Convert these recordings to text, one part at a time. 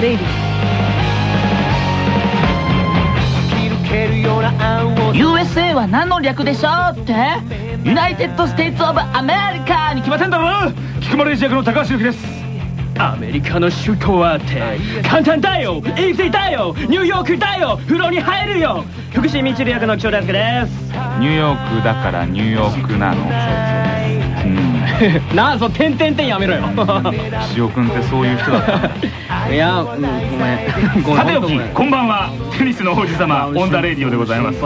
ザ・レイ USA は何の略でしょうって？ United States of America に決まってんだろ菊丸英二役の高橋広樹です。アメリカの首都はって簡単だよ。生きていたよ。ニューヨークだよ。風呂に入るよ。福士ミチル役の岸尾大輔です。ニューヨークだからニューヨークなの うんなあそう点々点やめろよ。岸尾君ってそういう人だった いや、うん、ごめん。さておきこんばんは。テニスの王子様 オン・ザ・レディオでございます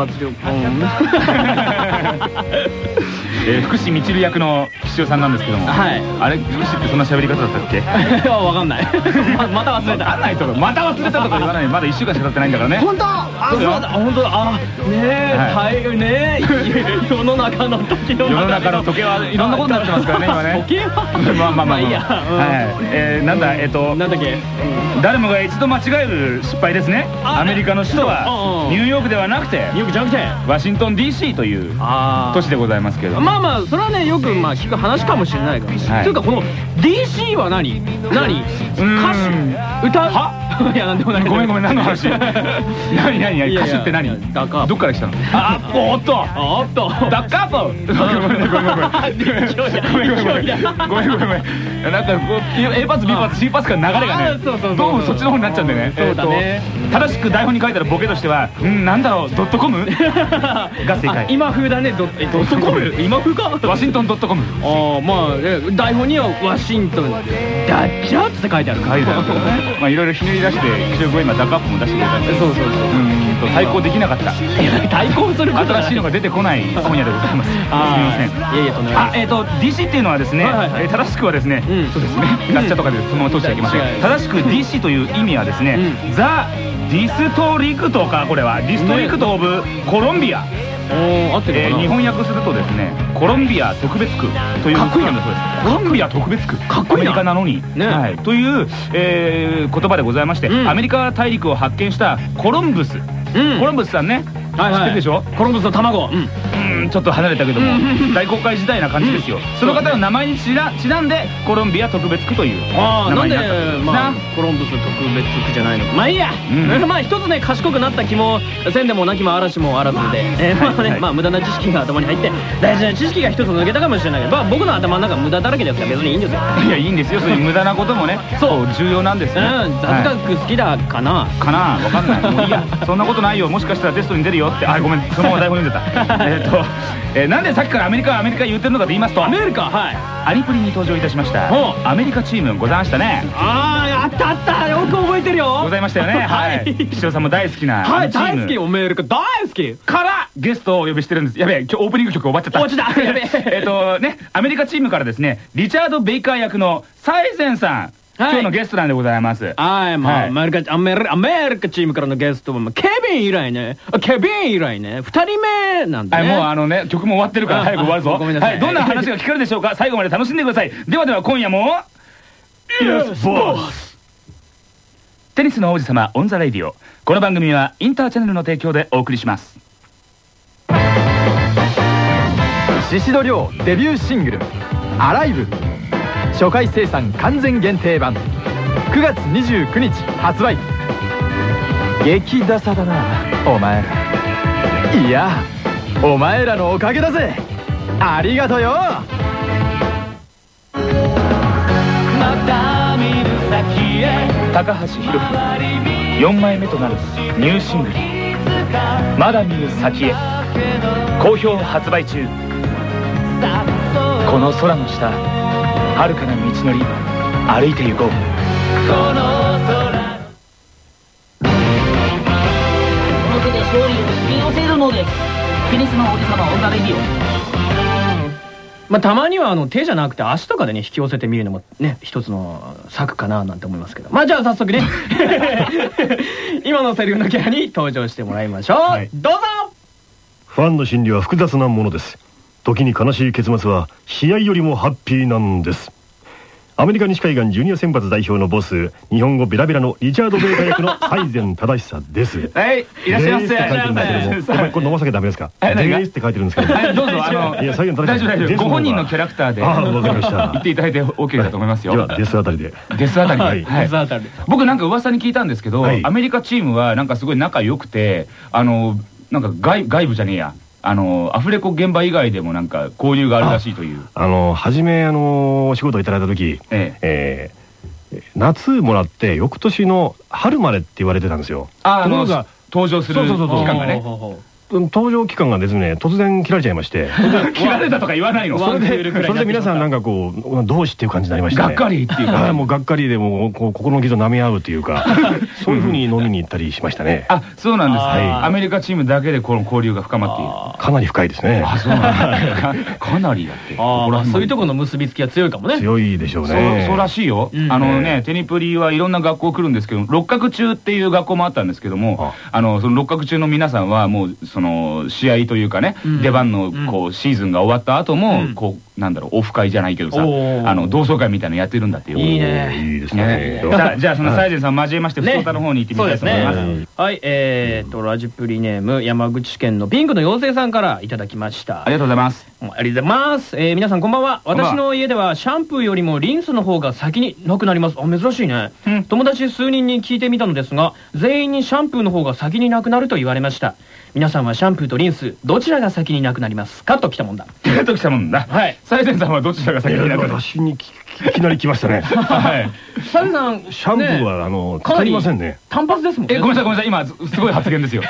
えー福士みちる役の岸尾さんなんですけどもはい。あれ福士ってそんな喋り方だったっけ？う んわかんない。ままた忘れた。あんないとかまた忘れたとか言わない。まだ1週間しか経ってないんだからね。本当？あそうだ。本当だ。あねえはい。ねえ。世の中の時の世の中の時計はいろんなことになってますからね今ね。時計はまあまあまあまあ。いいやうん。はい。えーなんだえっとなんだっけ？誰もが一度間違える失敗ですね。あアメリカの首都はニューヨークではなくてよくじゃなくて？ワシントン DC というあ都市でございますけれどもまあまあそれはねよくまあ聞く話かもしれないからね、はい。というかこの DC は何？何？歌？手歌？は？いやなんでもないごめんごめん何の話？何何何？歌手って何？どっから来たの？あおっと！あっと。ダッカーポ。ごめんごめんごめんごめんごめんごめんごめんごめんごめんなんかこう A パス B パス C パスから流れがあねどうもそっちの方になっちゃうんだよねそうだね正しく台本に書いてあるボケとしてはうんなんだろうドットコムが正あ解今風だねドットコム今風かワシントンドットコムああまあね台本にはワシントンダッチャーって書いてある書いてあるまあいろいろひねり出して岸尾君は今ダッカップも出してくれたんで。そうそうそう。うんと対抗できなかった。対抗すること新しいのが出てこない今夜でございます。すみません。いやいやとんでもない。あえっ、と DC っていうのはですね、正しくはですね、うん。そうですね。ガッチャとかでそのまま通しちゃいけません。正しく DC という意味はですね、 The District かこれは。 District of Columbia、おお合ってるかな？えー日本訳するとですねコロンビア特別区というかっこいいな。んだそうです。コロンビア特別区。かっこいいな。アメリカなのに、ね。はい、という、えー言葉でございまして、うん。アメリカ大陸を発見したコロンブス、うん。コロンブスさんね、はいはい。でしょ？コロンブスの卵。うん。うんちょっと離れたけども。大公開時代な感じですよ、その方の名前にちなちなんでコロンビア特別区というああなんでコロンブス特別区じゃないのか。まあいいや、うん。まあ一つね賢くなった気もせんでもなきも嵐もあらずで、えーまあね、はいまあ無駄な知識が頭に入って大事な知識が一つ抜けたかもしれないけど、まあ、僕の頭の中無駄だらけですから別にいいんですよ。いやいいんですよ。そういう無駄なこともね そう。重要なんですうよ、ん雑はい学好きだかな、かな。わかんない。もういいや。そんなことないよ。もしかしたらテストに出るよって。あごめんそのまま台本読んでた。えっと、えーなんでさっきからアメリカアメリカ言ってるのかと言いますとアメリカはい。アニプリに登場いたしましたほアメリカチームございましたね。あああったあった。よく覚えてるよ。ございましたよね。はい。岸尾さんも大好きなはい大好き。アメリカ大好き。からゲストをお呼びしてるんです。やべえ今日オープニング曲終わっちゃった。落ちた。やべえ。えっとねアメリカチームからですねリチャード・ベイカー役のサイゼンさん、今日のゲストなんでございます。はい、まあ、はい。アメリカ、アメリカ、アメリカチームからのゲストは、まあケビン以来ね、あケビン以来ね、二人目なんだはい、ね。もうあのね曲も終わってるからあ早く終わるぞ。あごめんなさい。はい、どんな話が聞けるでしょうか？最後まで楽しんでください。ではでは今夜も Yes, boss テニスの王子様 on the Radio この番組はインターチャネルの提供でお送りします。宍戸亮デビューシングル「Alive」初回生産完全限定版。9月29日発売。激ダサだなお前。らいやお前らのおかげだぜ。ありがとよ。高橋宏樹4枚目となるニューシングル「まだ見ぬ先へ」好評発売中。この空の下遥かな道のり歩いて行こう。この手で勝利を引き寄せるのですテニスの王子様 on the Radioまあ、たまにはあの手じゃなくて足とかでね、引き寄せてみるのもね、一つの策かななんて思いますけど。まあ、じゃあ早速ね、今のセリフのキャラに登場してもらいましょう。はい。どうぞ。ファンの心理は複雑なものです時に悲しい結末は試合よりもハッピーなんです。アメリカ西海岸ジュニア選抜代表のボス日本語ベラベラのリチャード・ベーカー役の 西前忠久です。はいいらっしゃいませ。って書いてるんですけども。これ飲まさなきゃダメですか？え何がですって書いてるんですけど。はいどうぞあのいや最善正大丈夫大丈です夫ご本人のキャラクターで。あわかりました。言っていただいて OK だと思いますよ。ではデスあたりで。デスあたりで。デスあたりで。僕なんか噂に聞いたんですけど、はい。アメリカチームはなんかすごい仲良くてあのなんか外外部じゃねえやあのアフレコ現場以外でもなんか交流があるらしいという。あの初めあのお仕事をいただいた時ええ。えー夏もらって翌年の春までって言われてたんですよ。ああのところが登場するそうそうそうそう。期間がね。ほうほうほ登場期間がですね突然切られちゃいまして。切られたとか言わないの。それでそれで皆さんなんかこう同志っていう感じになりましたね。がっかりっていうか。は いもうがっかりでもうこう心の傷を舐め合うというか そういうふうに飲みに行ったりしましたね。あそうなんですあーアメリカチームだけでこの交流が深まっている。あかなり深いですね。あそうなんだ。かなりだってあーまあそういうとここの結びつきは強いかもね。強いでしょうそうねそうらしいよ、うん。あのねテニプリはいろんな学校来るんですけど六角中っていう学校もあったんですけどもあのその六角中の皆さんはもうその試合というかね、うん。出番のこうシーズンが終わった後も、うん。こうなんだろうオフ会じゃないけどさあの同窓会みたいなのやってるんだってよいいね。いいですね。じゃあそのサイゼンさん交えましてね。福岡の方に行ってみたいと思います。そうですね。はい。えーっとラジプリネーム山口県のピンクの妖精さんからいただきました。ありがとうございます。ありがとうございます、えー皆さんこんばんは。んばんは。私の家ではシャンプーよりもリンスの方が先になくなります。あ珍しいね、うん。友達数人に聞いてみたのですが全員にシャンプーの方が先になくなると言われました皆さんはシャンプーとリンスどちらが先になくなりますか？ときたもんだ。ときたもんだはい。サイゼンさんはどちらが先になくなる？私にきいきなり来ましたね。はい。さんシャンプーねはあのかなり使いませんね。単発ですもんね。えごめんなさいごめんなさい。今すすごい発言ですよ、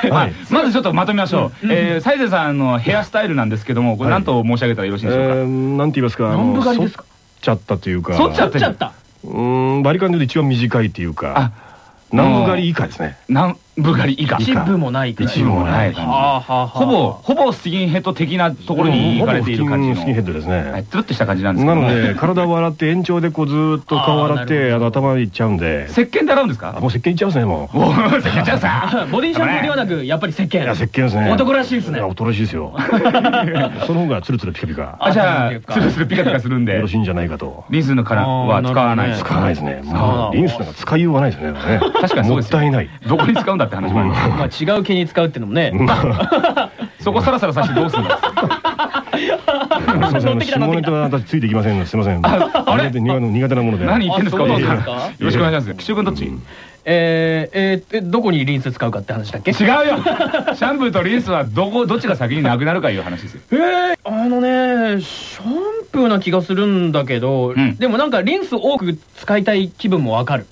まずちょっとまとめましょう、えーサイゼンさんのヘアスタイルなんですけどもこれはい何と申し上げたらよろしいえでしょうか、ーなんて言いますかあ南の部狩りですか？剃っちゃったというか。剃っちゃっ取っちゃった。うーんバリカンで一番短いっていうあか南部狩り以下ですね。南部狩り以下一部もないくらい一部もない感じほぼほぼスキンヘッド的なところに行かれている感じスキンヘッドですね。はい。つるっとした感じなんですけど。もなので体を洗って延長でこうずーっと顔を洗ってあの頭にいっちゃうんで。石鹸で洗うんですか？あもう石鹸いっちゃいますねもう。石鹸ちゃうさボディシャンプーではなくやっぱり石鹸。いや石鹸ですね。男らしいですね。や男らしいですよ。その方がツルツルピカピカ。あじゃああツルツルピカピカするんで。よろしいんじゃないかと。リンスのからは使わないです使わないですね。リンスなんか使いようがないですねね。確かにそうですよ。もったいない。どこに使うんだって話もありますまあ違う毛に使うっていうのもね。そこサラサラさしてどうするんだ すみません。あの下ネタは私ついていきませんすみません。あれ？苦手なもので。何言ってんですか？よろしくお願いします。岸尾君どっち？えー、えどこにリンス使うかって話だっけ？違うよ。シャンプーとリンスはどこどっちが先になくなるかいう話ですよ。えー、あのねシャンプーな気がするんだけど、ん。でもなんかリンス多く使いたい気分もわかる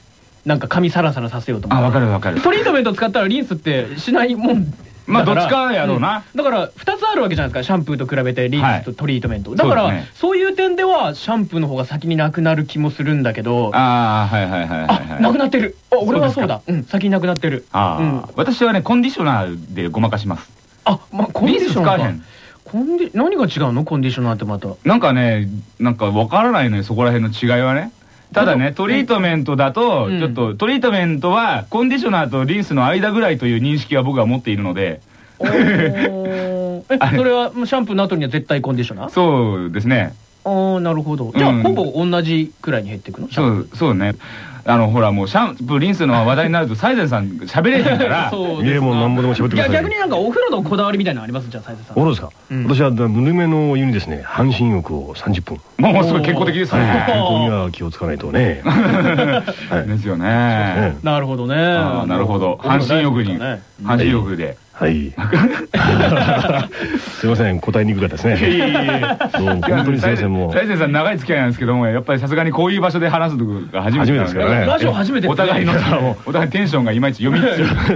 なんか髪サラサラさせようと思あって。わかるわかる。トリートメント使ったらリンスってしないもん。まあどっちかやろうな。だから2つあるわけじゃないですか。シャンプーと比べてリンスとトリートメント、だからそういう点ではシャンプーの方が先になくなる気もするんだけど。あああはいはいはいはいはい。なくなってる。あ俺はそうだ。うん先になくなってる。ああ、うん。私はねコンディショナーでごまかします。あまあコンディショナーか。ス使わへん。コンディ何が違うの？コンディショナーってまた。なんかねなんかわからないのよそこら辺の違いはねただねトリートメントだとうん。ちょっとトリートメントはコンディショナーとリンスの間ぐらいという認識は僕は持っているので。おー。えあれそれはシャンプーの後には絶対コンディショナー？そうですね。ああなるほど。じゃあ、うん。ほぼ同じくらいに減っていくの？そうそうねあのほらもうシャンプーリンスの話題になるとサイゼンさん喋れへんから。そういやもう何ぼでも喋ってくださいいや逆になんかお風呂のこだわりみたいなのありますじゃあ斉藤さん。お風呂ですか？うん。私はぬるめのお湯にですね半身浴を30分もうすごい健康的です健ね。康には気をつかないとね。はい。ですよね。ね。なるほどね。ああなるほど。半身浴に。ね。半身浴ではい。すいません答えにくかったですね。どうも本当にすいませんもう。サイゼンさん長い付き合いなんですけどもやっぱりさすがにこういう場所で話すのが初めてですからね。ラジオ初めてお互いの お互いテンションがいまいち読み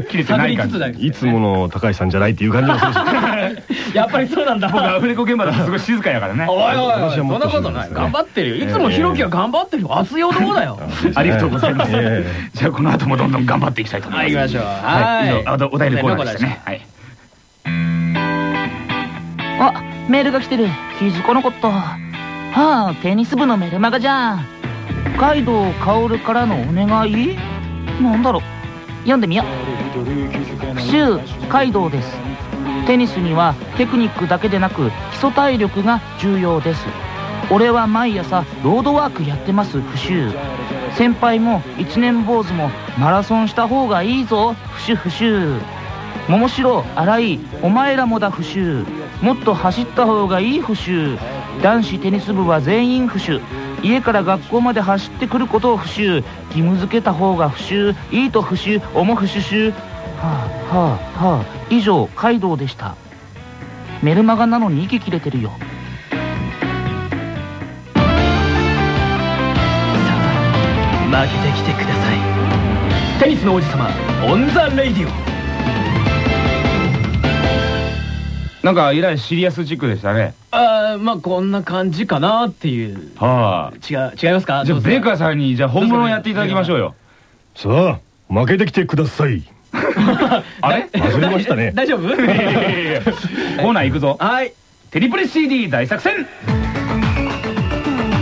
切れてない感じ。いつもの高橋さんじゃないっていう感じがするし やっぱりそうなんだ僕アフレコ現場だとすごい静かやからね。おいおいそんなことない。頑張ってるよ。いつもひろきは頑張ってるよ。熱い男だよありがとうございます。えじゃあこの後もどんどん頑張っていきたいと思います。はい行きましょう。はい。はい。以上あお便りコーナーでしたね。はいあメールが来てる。気づかなかった。はあテニス部のメルマガじゃん。カイドウ薫からのお願い？なんだろう。読んでみよう。復習カイドウです。テニスにはテクニックだけでなく基礎体力が重要です。俺は毎朝ロードワークやってます不習先輩も一年坊主もマラソンした方がいいぞ不習不習桃城新井お前らもだ不習もっと走った方がいい不習男子テニス部は全員不習家から学校まで走ってくることを不習義務付けた方が不習いいと不習おも不習習はあはあはあ。以上カイドウでした。メルマガなのに息切れてるよ。さあ負けてきてください。テニスの王子様オン・ザ・レイディオ。なんか以来シリアスチックでしたね。あーまあこんな感じかなっていう。は違う違いますか？あじゃあベーカーさんにじゃあ本物をやっていただきましょうよ。さあ負けてきてください。あれ？忘れましたね。大丈夫？コーナー行くぞ。はい。テニプレ CD 大作戦。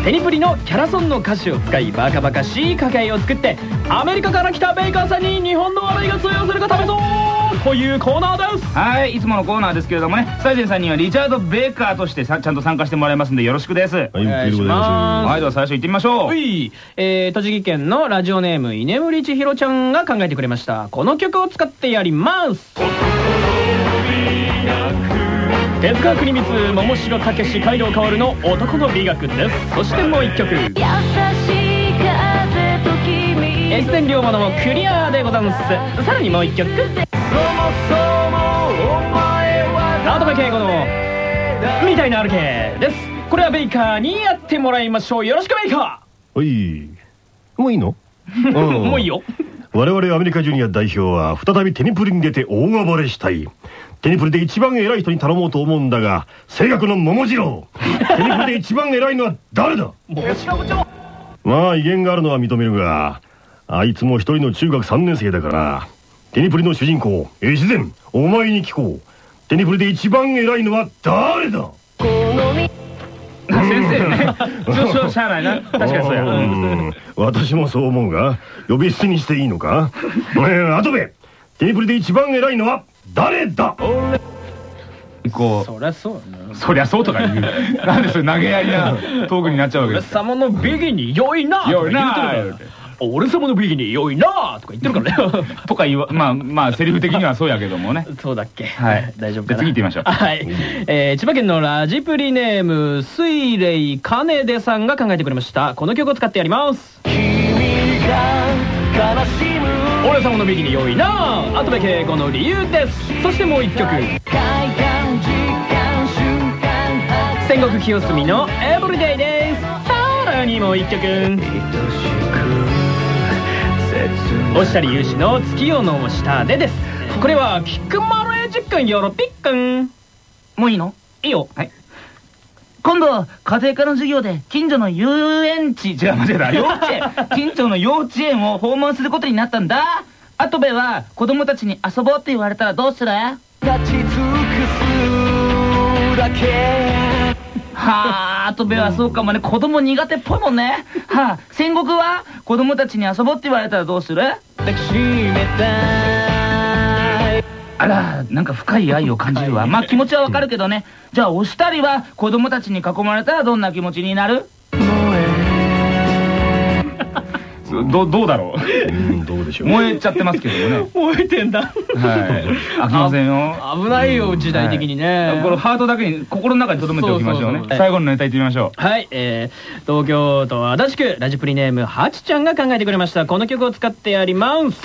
テニプリのキャラソンの歌詞を使いバカバカしい掛け合いを作ってアメリカから来たベイカーさんに日本の笑いが通用するか試そうというコーナーです。はいいつものコーナーですけれどもねサイゼンさんにはリチャード・ベーカーとしてさちゃんと参加してもらいますんでよろしくです。はいはい、お願いします。ではいでは最初行ってみましょう。はい、えー、栃木県のラジオネーム居眠り千尋ちゃんが考えてくれました。この曲を使ってやります。手塚国光桃城武史街道薫の男の美学です。そしてもう一曲。優しい越前龍馬のクリアでございます。さらにもう一曲。アドベ敬語のみたいな歩けです。これはベイカーにやってもらいましょう。よろしくベイカすはい。もういいの？ー もういいよ。我々アメリカジュニア代表は再びテニプリに出て大暴れしたい。テニプリで一番偉い人に頼もうと思うんだが性格の桃次郎。テニプリで一番偉いのは誰だ？まあ威厳があるのは認めるがあいつも一人の中学3年生だからテニプリの主人公越前お前に聞こう。テニプリで一番偉いのは誰だ？先生ね。ちょっとしゃあないな確かにそうや。ううん。ん私もそう思うが呼び捨てにしていいのか？えー、アドベテニプリで一番偉いのは誰だ？こそりゃそうそりゃそうとか言う。なんでそれ投げやりなトークになっちゃうわけ俺です様のビギニ良いな良いな俺様のビギニ良いなとか言ってるからね。とか言わ まあまあセリフ的にはそうやけどもね。そうだっけ。はい。大丈夫かな。次行ってみましょう。はい、えー千葉県のラジプリネーム水霊カネデさんが考えてくれました。この曲を使ってやります。俺様のビギニ良いな後部敬語の理由です。そしてもう一曲。戦国清澄のエブリデイです。さらにもう一曲押したり勇士の月夜の下でです。これはキックマルエジックンヨロピックン。もういいの？いいよ。はい。今度家庭科の授業で近所の遊園地違う間違えた。幼稚園。近所の幼稚園を訪問することになったんだ。後部は子供たちに遊ぼうって言われたらどうする？立ち尽くすだけはあ後部はそうかもね。子供苦手っぽいもんね。はあ戦国は子供たちに遊ぼうって言われたらどうする？抱きしめたい。あらなんか深い愛を感じるわ。まあ気持ちはわかるけどね。じゃあおしたりは子供たちに囲まれたらどんな気持ちになる？どどうだろう？うんどうでしょう。燃えちゃってますけどもね。燃えてんだ。はい。飽きませんよ。危ないよ時代的にね、このハートだけに心の中に留めておきましょうね。最後のネタ言ってみましょはい、えー、東京都足立区ラジプリネームはちちゃんが考えてくれました。この曲を使ってやります。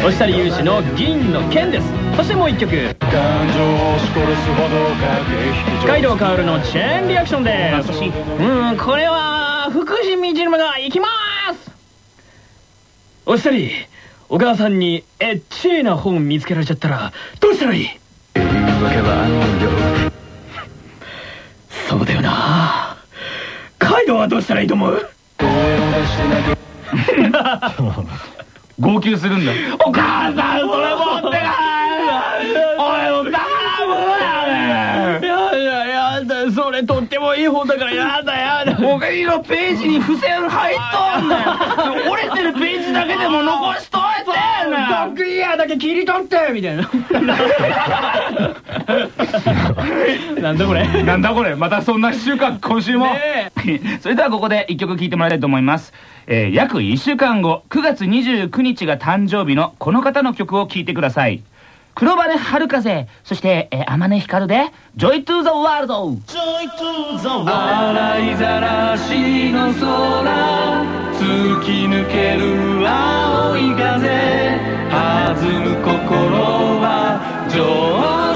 押したり勇士の銀の剣です。そしてもう一曲。街道薫のチェーンリアクションです。うんこれは福士みじるが行きます押したりお母さんにエッチな本見つけられちゃったらどうしたらいいそうだよなカイドウはどうしたらいいと思う号泣するんだお母さんそれ持ってかおいもうダメだよやだやだそれとってもいい本だからやだやだ。おかげのページに付箋入っとんねん。折れてるページだけでも残しといてんねん。ドッグイヤーだけ切り取ってみたいな。なんだこれ。なんだこれ。またそんな1週間今週も、ね それではここで1曲聴いてもらいたいと思います、えー約1週間後9月29日が誕生日のこの方の曲を聴いてください黒羽春風そして、えー、天音光で「Joy to the World」洗いざらしの空。突き抜ける青い風。弾む心は上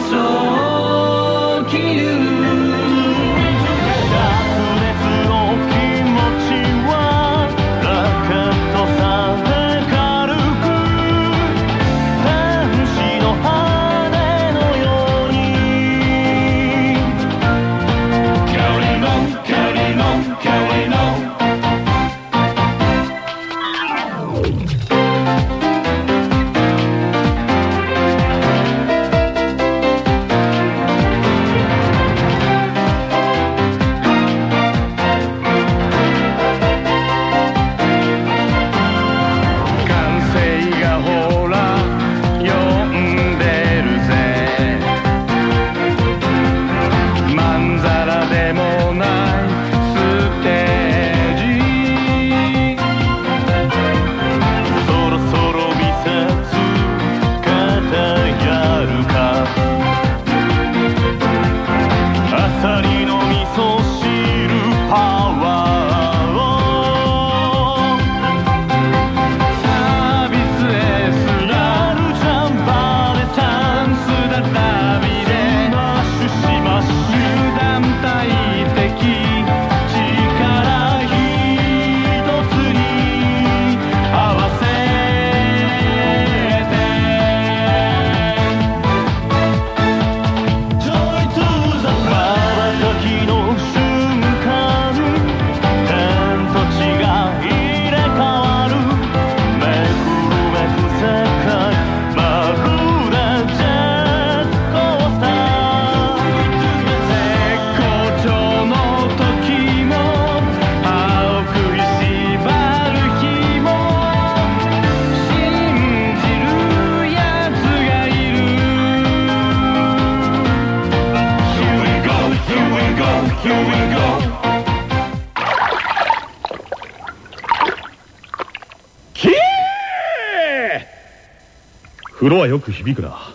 風呂はよく響くな。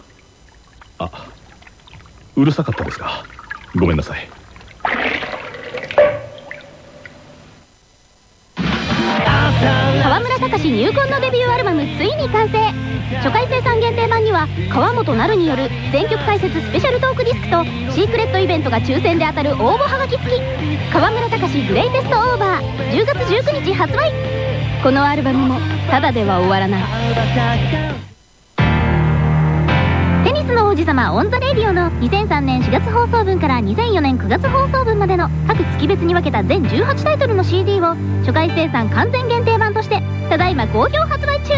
あうるさかったですか。ごめんなさい。川村隆入魂のデビューアルバムついに完成。初回生産限定版には川本なるによる全曲解説スペシャルトークディスクとシークレットイベントが抽選で当たる応募はがき付き。川村隆グレイテストオーバー10月19日発売。このアルバムもただでは終わらない。テニスの王子様 on the Radio の2003年4月放送分から2004年9月放送分までの各月別に分けた全18タイトルの CD を初回生産完全限定版としてただいま好評発売中。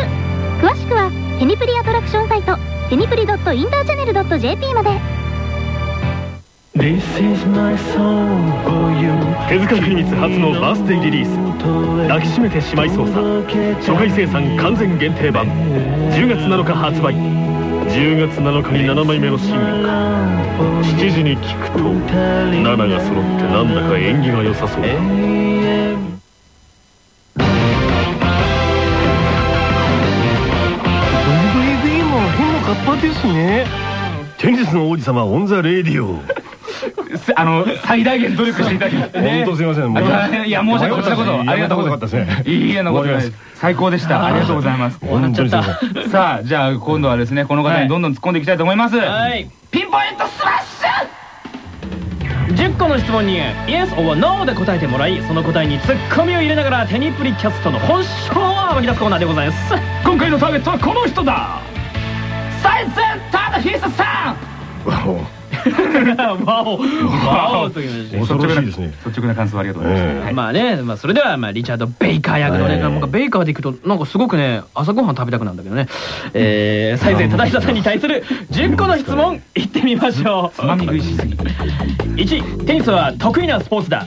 詳しくはテニプリアトラクションサイトテニプリ .interchannel.jp まで。This is my song for you. 手塚国光初のバースデーリリース。抱きしめてしまいそうさ。初回生産完全限定版。10月7日発売10月7日に7枚目のシングルか7時に聞くと7が揃ってなんだか縁起が良さそうだ。ですね。テニスの王子様 on the Radio。すあの最大限努力していただき本当すいません。もうあいや申し訳こちらこそありがとうございます。い。いえのことない。です。最高でした。ありがとうございます。本当にすいません。さあじゃあ今度はですねこの方にどんどん突っ込んでいきたいと思います、はい。ピンポイントスマッシ10個の質問に Yes or No で答えてもらいその答えにツッコミを入れながらテニプリキャストの本性を暴き出すコーナーでございます。ュ今回のターゲットはこの人だ。最先端の必殺さん わおワオワオということで。恐ろしいですね。率直な感想ありがとうございます、ええ。はい。まあね、まあ、それでは、まあ、リチャード・ベイカー役のね、ええなんかベイカーでいくと、なんかすごくね、朝ごはん食べたくなるんだけどね。えー、サイゼ正久さんに対する10個の質問、いってみましょう。つまみ食いしすぎ1、テニスは得意なスポーツだ。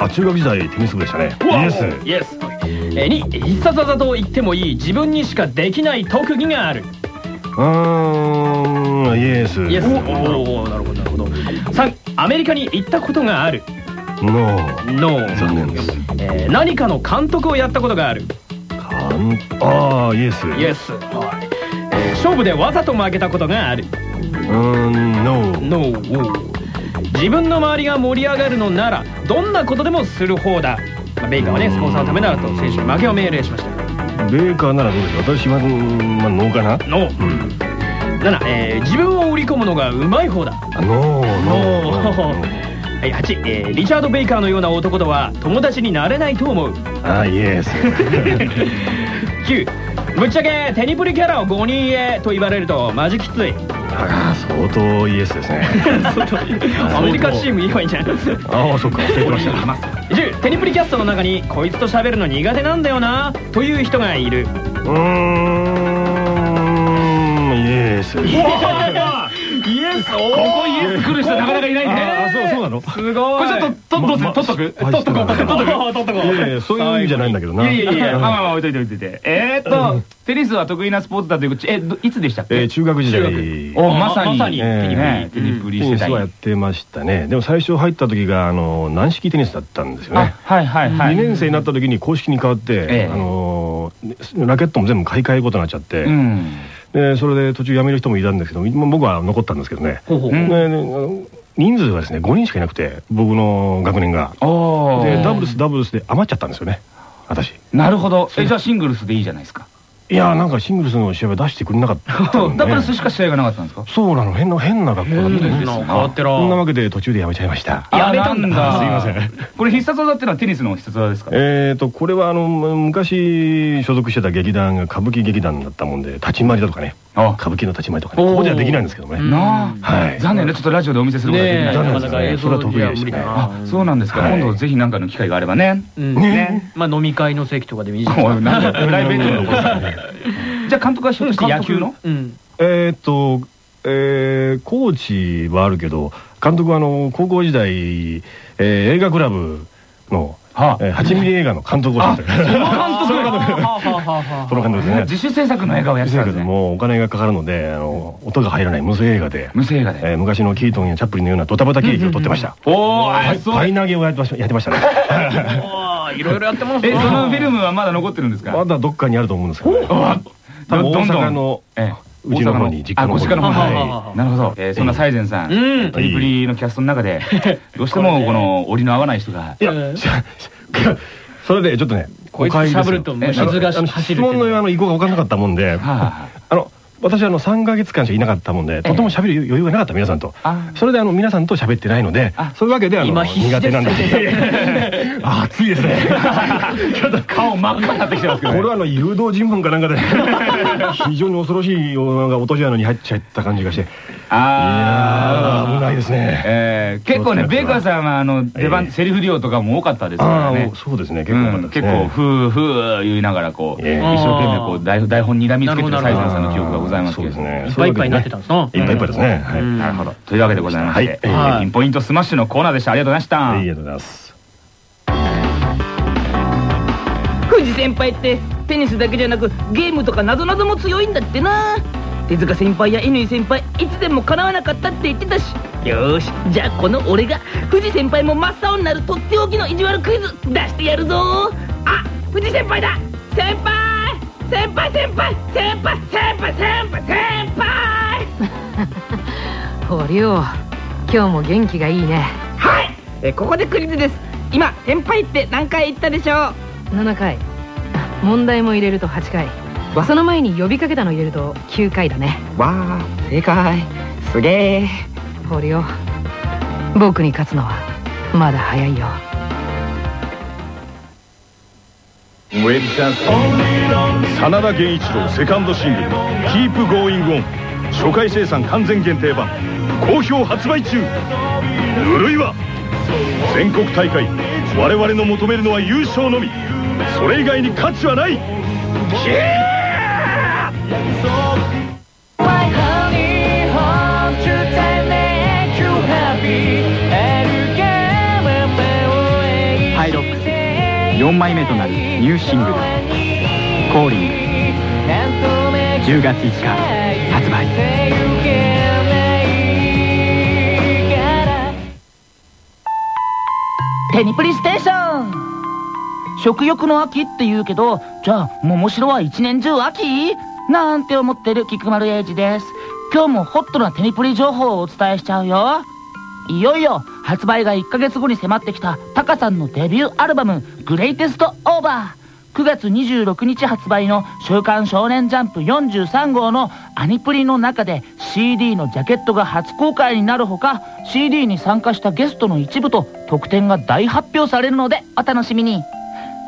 あ中学時代テニス部でしたね。イエス。イエス。えー2必殺技と言ってもいい自分にしかできない特技があるうーん。イエス。イエス。おおなるほどなるほど。3アメリカに行ったことがある。ノーノー残念です。えー何かの監督をやったことがある。かんああイエス。イエス。はい。えー勝負でわざと負けたことがある。うーんノーノー自分の周りが盛り上がるのならどんなことでもする方だ、まあ、ベイカーはねスポンサーのためならと選手に負けを命令しましたベーカーならどうでしょう。私はうんまあノーかな。ノー。7、えー自分を売り込むのがうまい方だ。あノーノノー。ーはい8、えーリチャード・ベイカーのような男とは友達になれないと思う。あイエス。9ぶっちゃけテニプリキャラを5人へと言われるとマジきついあ 相当イエスですね。アメリカチーム言えばいいんじゃないああそっか忘れてました。10テニプリキャストの中にこいつと喋るの苦手なんだよな。という人がいる。うーんイエス。イエスここイエス来る人なかなかいないね。あそうそうなの？すごい。これちょっと取っとく？取っとこう取っとこう。取っとこいやいやそういう意味じゃないんだけどな。いやいやいやまあまあまあ置いといて置いといて。えーっとテニスは得意なスポーツだということえどいつでしたっけ？えー中学時代。おまさに。まさに。えー。ねテニプリ世代テニスはやってましたね。でも最初入った時があの軟式テニスだったんですよあねはいはいはい。2年生になった時に公式に変わって、ええ。あのラケットも全部買い替えることになっちゃって、うんでそれで途中辞める人もいたんですけど今僕は残ったんですけどね、人数がですね5人しかいなくて僕の学年が。でダブルスダブルスで余っちゃったんですよね私。なるほど。えじゃあシングルスでいいじゃないですかいやーなんかシングルスの試合は出してくれなかったんでダブルスしか試合がなかったんですか？そうなの。変な変な学校だった。んです変な変わってらそんなわけで途中で辞めちゃいました。やめたんだ。すいません。これ必殺技っていうのはテニスの必殺技ですか？えーとこれはあの昔所属してた劇団が歌舞伎劇団だったもんで立ち回りだとかね。あ歌舞伎の立ち回りとかここではできないんですけどね。なあはい。残念ね。ちょっとラジオでお見せすることができない。ねえ。なかなか映像じゃ無理だあなそうなんですか。はい。今度ぜひ何かの機会があればね。うん。ね。まあ飲み会の席とかでもいいじゃないですか。プライベートの じゃあ監督はひょっとして野球の？うん。えーっとえーコーチはあるけど監督はあの高校時代、えー映画クラブの、はあ。えー8ミリ映画の監督をしてたその監督。その監督ですね。自主制作の映画をやってたんですね。もうお金がかかるのであの音が入らない無声映画で、無声映画で。えー昔のキートンやチャップリンのようなドタバタ喜劇を撮ってました。おおパイ投げをやってましたね。いろいろやってますえそのフィルムはまだ残ってるんですか？まだどっかにあると思うんですけど大阪のええうちの方に実家の方の方にはなるほど。えーそんなサイゼンさんうん。トリプリのキャストの中で どうしてもこの折りの合わない人が。いやそれでちょっとねこいつ誤解ですよ。質問のあの意向が分からなかったもんで私はあの3ヶ月間しかいなかったもんでとても喋る余裕がなかった皆さんと。あ。それであの皆さんと喋ってないのであ。そういうわけであの苦手なんだです。あ暑いですね。ちょっと顔真っ赤になってきてますけどね。これはあの誘導尋問かなんかで。非常に恐ろしいような落とし穴に入っちゃった感じがしていやー危ないですね。えー結構ねベーカーさんはあの出え番えセリフ量とかも多かったですからあね。あそうですね。結構結構ふーふー言いながらこうええ。一生懸命こう台台本にらみつけてるサイゼンさんの記憶がございますけれど。もそうですね。いっぱいいっぱいになってたんですないっぱいいっぱいですね。はい。うん。なるほど。というわけでございましてえはい。ーピンポイントスマッシュのコーナーでした。ありがとうございましたはいありがとうございます。不二先輩ってテニスだけじゃなくゲームとかなぞなぞも強いんだってな手塚先輩や乾先輩いつでも叶わなかったって言ってたし。よーしじゃあこの俺が藤先輩も真っ青になるとっておきの意地悪クイズ出してやるぞ。あ藤先輩だ。先輩先輩先輩先輩先輩先輩先輩。堀尾 今日も元気がいいね。はい。えここでクイズです。今先輩って何回言ったでしょう？7回。問題も入れると8回その前に呼びかけたの入れると9回だね。わあ正解。すげえ。堀尾僕に勝つのはまだ早いよ。真田源一郎セカンドシングル「Keep Going On」初回生産完全限定版。好評発売中。ぬるいわ。全国大会我々の求めるのは優勝のみ。それ以外に価値はない。キーパイロック。4枚目となるニューシングル「コーリング」10月5日発売。テニプリステーション。食欲の秋って言うけど、じゃあ、桃城は一年中秋？なんて思ってる菊丸英二です。今日もホットなテニプリ情報をお伝えしちゃうよ。いよいよ発売が1ヶ月後に迫ってきたタカさんのデビューアルバム「グレイテストオーバー」9月26日発売の「週刊少年ジャンプ43号」のアニプリの中で CD のジャケットが初公開になるほか CD に参加したゲストの一部と特典が大発表されるのでお楽しみに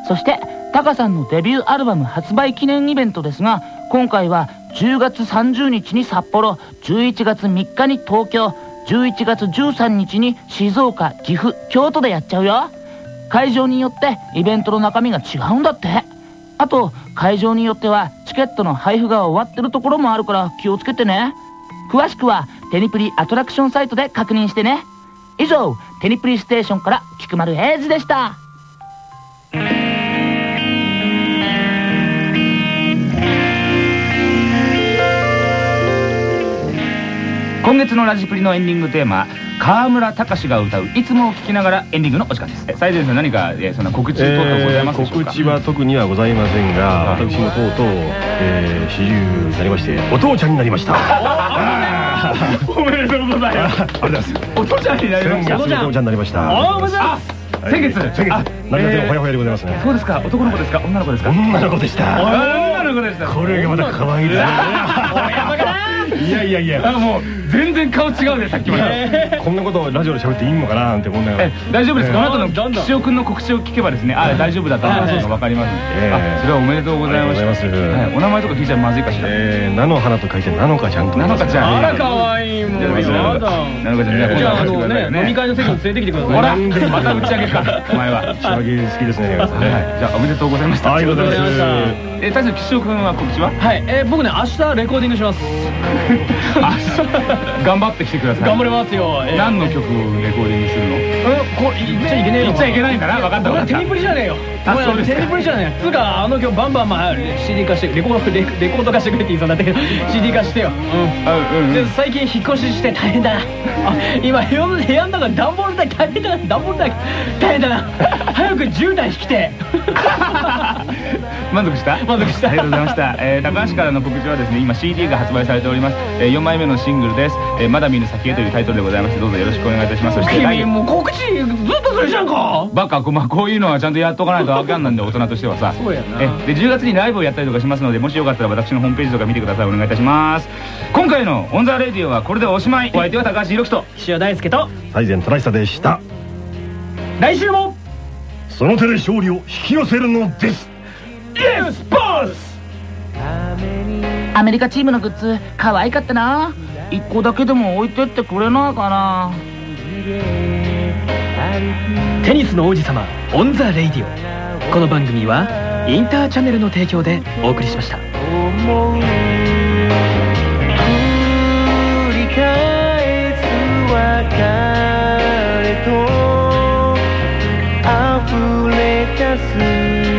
そしてタカさんのデビューアルバム発売記念イベントですが今回は10月30日に札幌11月3日に東京11月13日に静岡岐阜京都でやっちゃうよ。会場によってイベントの中身が違うんだって。あと会場によってはチケットの配布が終わってるところもあるから気をつけてね。詳しくはテニプリアトラクションサイトで確認してね。以上テニプリステーションから菊丸英二でした。今月のラジプリのエンディングテーマ川村隆が歌う「いつも」を聞きながらエンディングのお時間です。え最前線何かえーそんな告知等々ございますでしょうか、告知は特にはございませんが私もとうとう、えー、40になりましてお父ちゃんになりました。おめでとうございます。ありがとうございます。お父ちゃんになりました。お父ちゃんになりました。おめでとうございますはい。先月。先月。あ何月えー。もほやほやでございますね。そうですか。男の子ですか？女の子ですか？女の子でした。女の子でしたこれがまた可愛いですねいやいやいや。あもう全然顔違うねさっきまで。こんなことをラジオで喋っていいのかななんて思いながらえ大丈夫ですか、えーあなたの岸尾君の告知を聞けばですね。あ大丈夫だったというのが分かりますので、それはおめでとうございます。お名前とか聞いちゃまずいかしら、えー、菜の花と書いて菜の花ちゃんとなのかちゃんあらかわいいもん。じゃあやだ。なのかちゃんじゃあね飲み会の席に連れてきてください。ほらまた打ち上げか お前は。仕上げ好きですねはい、じゃあおめでとうございました。ありがとうございます。え大将岸尾君は告知は？はい。えー僕ね明日レコーディングしますあ 頑張ってきてください。頑張りますよ。えー何の曲をレコーディングするの？えこれ言っちゃいけねえの言っちゃいけないんだな分かった分かった。俺テニプリじゃねえよ。あそうですか。テニプリじゃねえつうかあの曲バンバンまあ CD 化してレコードレレコード化してくれって言いそうになったけど CD 化してよ。うんあうんうん。で最近引っ越しして大変だな。あ今部屋の部屋の中暖房代大変だな。暖房代大変だな。早く10台引きて。満足した？満足した。ありがとうございました、えー高橋からの告知はですね今 CD が発売されております、え4枚目のシングルです「えーまだ見ぬ先へ」というタイトルでございましてどうぞよろしくお願いいたします。そして来君月。もう告知ずっとそれじゃんか。バカまあこういうのはちゃんとやっとかないとあかんなんで大人としてはさ。そうやな。えで10月にライブをやったりとかしますのでもしよかったら私のホームページとか見てください。お願いいたします。今回の「on the Radio」はこれでおしまい。お相手は高橋広樹と岸尾大輔と。最前トライサでした。来週も。その手で勝利を引き寄せるのです。 Yes, bossアメリカチームのグッズ可愛かったな1個だけでも置いてってくれないかな。テニスの王子様 on the Radio。この番組はインターチャネルの提供でお送りしました。繰り返す別れと溢れ出す